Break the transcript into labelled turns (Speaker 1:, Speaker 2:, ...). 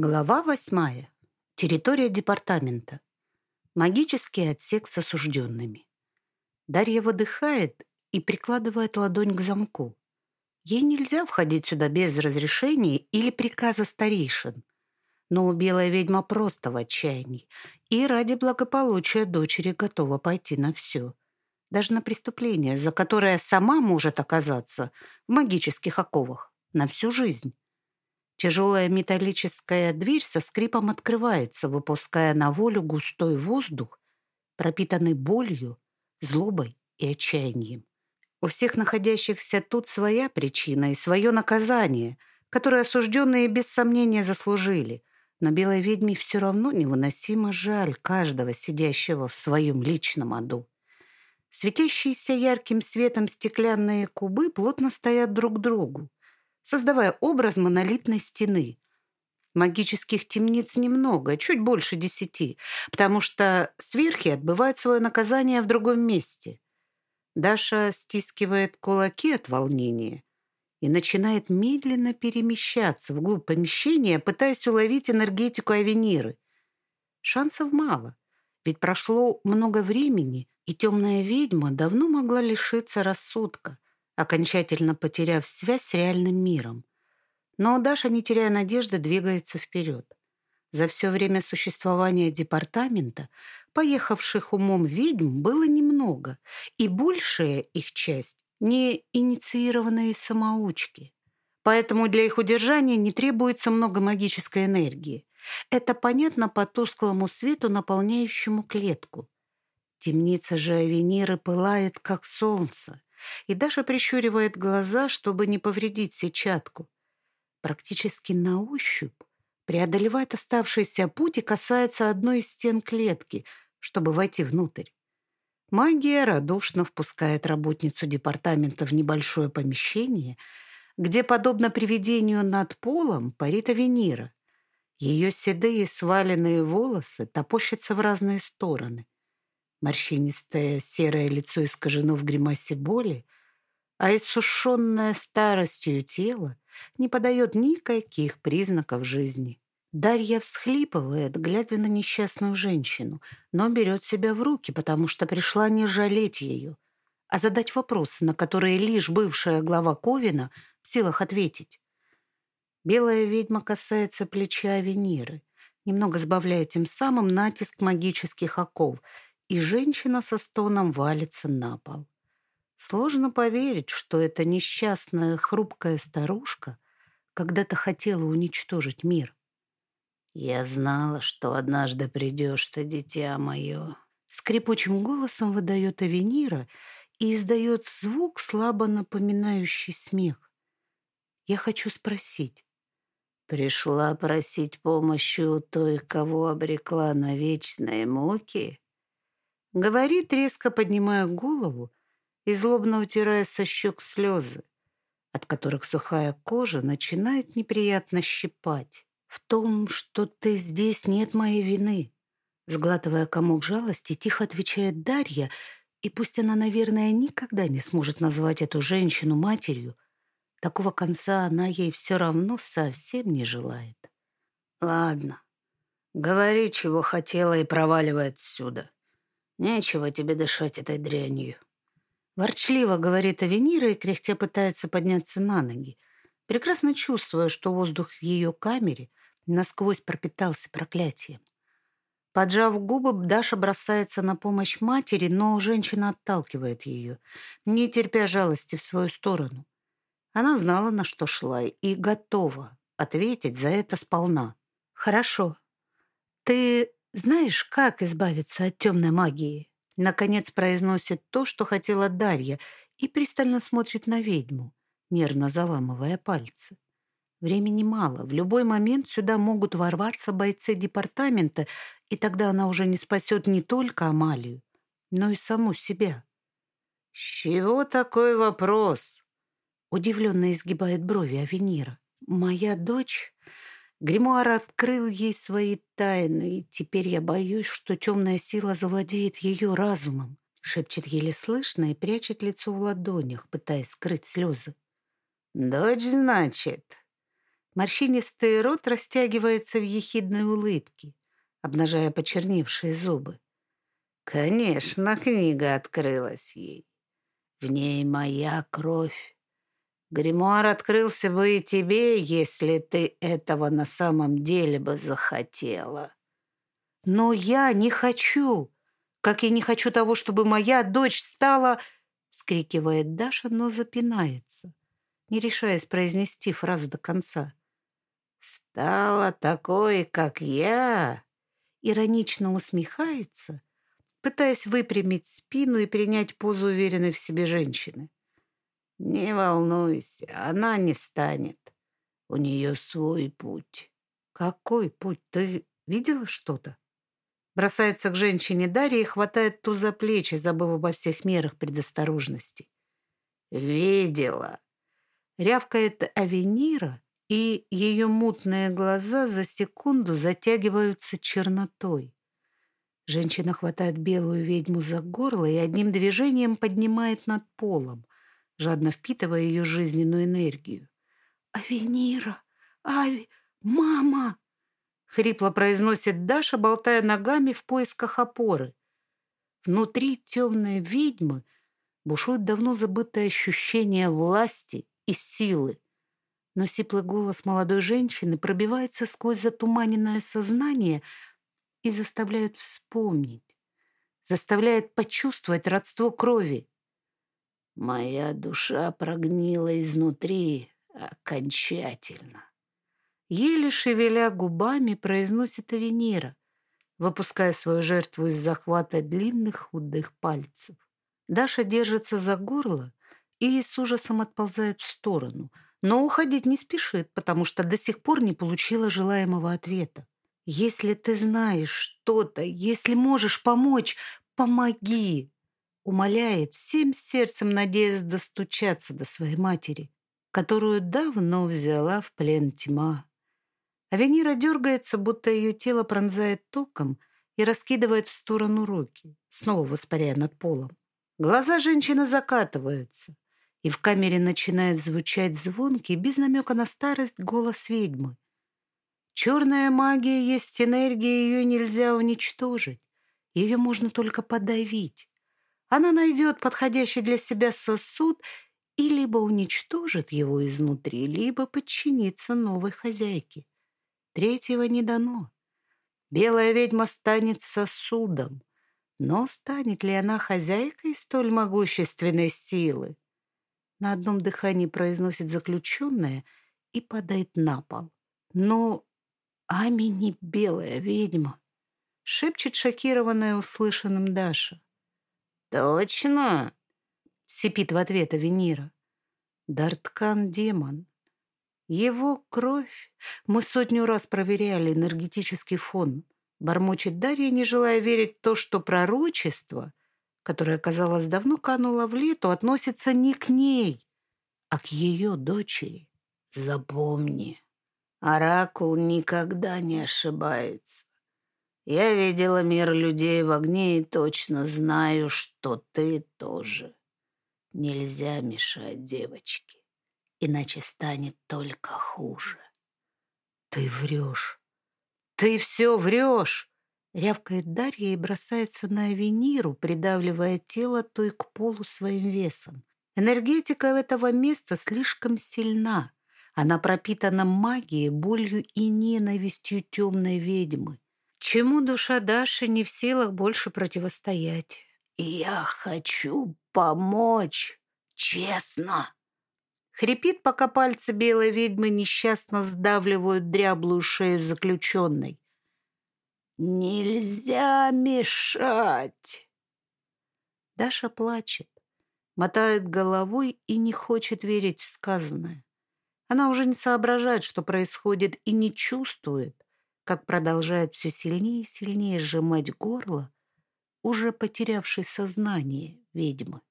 Speaker 1: Глава восьмая. Территория департамента. Магический отсек с осужденными. Дарья выдыхает и прикладывает ладонь к замку. Ей нельзя входить сюда без разрешения или приказа старейшин. Но белая ведьма просто в отчаянии и ради благополучия дочери готова пойти на все. Даже на преступление, за которое сама может оказаться в магических оковах на всю жизнь. Тяжелая металлическая дверь со скрипом открывается, выпуская на волю густой воздух, пропитанный болью, злобой и отчаянием. У всех находящихся тут своя причина и свое наказание, которое осужденные без сомнения заслужили, но белой ведьме все равно невыносимо жаль каждого сидящего в своем личном аду. Светящиеся ярким светом стеклянные кубы плотно стоят друг к другу, создавая образ монолитной стены. Магических темниц немного, чуть больше десяти, потому что сверхи отбывают свое наказание в другом месте. Даша стискивает кулаки от волнения и начинает медленно перемещаться вглубь помещения, пытаясь уловить энергетику Авениры. Шансов мало, ведь прошло много времени, и темная ведьма давно могла лишиться рассудка, окончательно потеряв связь с реальным миром. Но Даша, не теряя надежды, двигается вперед. За все время существования департамента поехавших умом ведьм было немного, и большая их часть — не инициированные самоучки. Поэтому для их удержания не требуется много магической энергии. Это понятно по тусклому свету, наполняющему клетку. Темница же Авениры пылает, как солнце, и Даша прищуривает глаза, чтобы не повредить сетчатку. Практически на ощупь преодолевает оставшийся путь и касается одной из стен клетки, чтобы войти внутрь. Магия радушно впускает работницу департамента в небольшое помещение, где, подобно привидению над полом, парит Авенира. Ее седые сваленные волосы топощатся в разные стороны. Морщинистое серое лицо искажено в гримасе боли, а иссушенное старостью тело не подает никаких признаков жизни. Дарья всхлипывает, глядя на несчастную женщину, но берет себя в руки, потому что пришла не жалеть ее, а задать вопросы, на которые лишь бывшая глава Ковина в силах ответить. Белая ведьма касается плеча Венеры, немного сбавляя тем самым натиск магических оков — и женщина со стоном валится на пол. Сложно поверить, что эта несчастная хрупкая старушка когда-то хотела уничтожить мир. «Я знала, что однажды придешь ты, дитя мое», — скрипучим голосом выдает Авенира и издает звук, слабо напоминающий смех. Я хочу спросить. «Пришла просить помощи у той, кого обрекла на вечные муки?» Говорит, резко поднимая голову и злобно утирая со щек слезы, от которых сухая кожа начинает неприятно щипать. В том, что ты здесь, нет моей вины. Сглатывая комок жалости, тихо отвечает Дарья, и пусть она, наверное, никогда не сможет назвать эту женщину матерью, такого конца она ей все равно совсем не желает. Ладно, говори, чего хотела, и проваливай отсюда. Нечего тебе дышать этой дрянью. Ворчливо говорит Авенира и кряхтя пытается подняться на ноги, прекрасно чувствуя, что воздух в ее камере насквозь пропитался проклятием. Поджав губы, Даша бросается на помощь матери, но женщина отталкивает ее, не терпя жалости в свою сторону. Она знала, на что шла, и готова ответить за это сполна. «Хорошо. Ты знаешь, как избавиться от темной магии? Наконец произносит то, что хотела Дарья, и пристально смотрит на ведьму, нервно заламывая пальцы. Времени мало. В любой момент сюда могут ворваться бойцы департамента, и тогда она уже не спасет не только Амалию, но и саму себя. «С чего такой вопрос?» Удивленно изгибает брови Авенира. «Моя дочь Гримуар открыл ей свои тайны, и теперь я боюсь, что темная сила завладеет ее разумом. Шепчет еле слышно и прячет лицо в ладонях, пытаясь скрыть слезы. «Дочь, значит?» Морщинистый рот растягивается в ехидной улыбке, обнажая почерневшие зубы. Конечно, книга открылась ей. В ней моя кровь. Гримуар открылся бы и тебе, если ты этого на самом деле бы захотела. Но я не хочу, как я не хочу того, чтобы моя дочь стала... Вскрикивает Даша, но запинается, не решаясь произнести фразу до конца. «Стала такой, как я?» Иронично усмехается, пытаясь выпрямить спину и принять позу уверенной в себе женщины. «Не волнуйся, она не станет. У нее свой путь». «Какой путь? Ты видела что-то?» Бросается к женщине Дарья и хватает ту за плечи, забыв обо всех мерах предосторожности. «Видела!» Рявкает Авенира, и ее мутные глаза за секунду затягиваются чернотой. Женщина хватает белую ведьму за горло и одним движением поднимает над полом, жадно впитывая ее жизненную энергию. «Авенира! Ави! Мама!» Хрипло произносит Даша, болтая ногами в поисках опоры. Внутри темной ведьмы бушует давно забытое ощущение власти и силы. Но сиплый голос молодой женщины пробивается сквозь затуманенное сознание — и заставляют вспомнить, заставляет почувствовать родство крови. Моя душа прогнила изнутри окончательно. Еле шевеля губами, произносит Авенира, выпуская свою жертву из захвата длинных худых пальцев. Даша держится за горло и с ужасом отползает в сторону, но уходить не спешит, потому что до сих пор не получила желаемого ответа. Если ты знаешь что-то, если можешь помочь, помоги!» Умоляет, всем сердцем надеясь достучаться до своей матери, которую давно взяла в плен тьма. А Венера дергается, будто ее тело пронзает током и раскидывает в сторону руки, снова воспаряя над полом. Глаза женщины закатываются, и в камере начинает звучать звонкий, без намека на старость, голос ведьмы — Черная магия есть энергия, ее нельзя уничтожить. Ее можно только подавить. Она найдет подходящий для себя сосуд и либо уничтожит его изнутри, либо подчинится новой хозяйке. Третьего не дано. Белая ведьма станет сосудом. Но станет ли она хозяйкой столь могущественной силы? На одном дыхании произносит заключенная и падает на пол. Но Ами не белая ведьма, шепчет шокированная услышанным Даша. Точно? Сипит в ответ Авенира. Дарткан демон. Его кровь. Мы сотню раз проверяли энергетический фон. Бормочет Дарья, не желая верить то, что пророчество, которое, казалось, давно кануло в лету, относится не к ней, а к ее дочери. Запомни, Оракул никогда не ошибается. Я видела мир людей в огне и точно знаю, что ты тоже. Нельзя мешать девочке, иначе станет только хуже. Ты врешь. Ты все врешь. Рявкает Дарья и бросается на Авениру, придавливая тело той к полу своим весом. Энергетика этого места слишком сильна. Она пропитана магией, болью и ненавистью темной ведьмы. Чему душа Даши не в силах больше противостоять? «Я хочу помочь, честно!» Хрипит, пока пальцы белой ведьмы несчастно сдавливают дряблую шею заключенной. «Нельзя мешать!» Даша плачет, мотает головой и не хочет верить в сказанное. Она уже не соображает, что происходит, и не чувствует, как продолжает все сильнее и сильнее сжимать горло, уже потерявшей сознание ведьмы.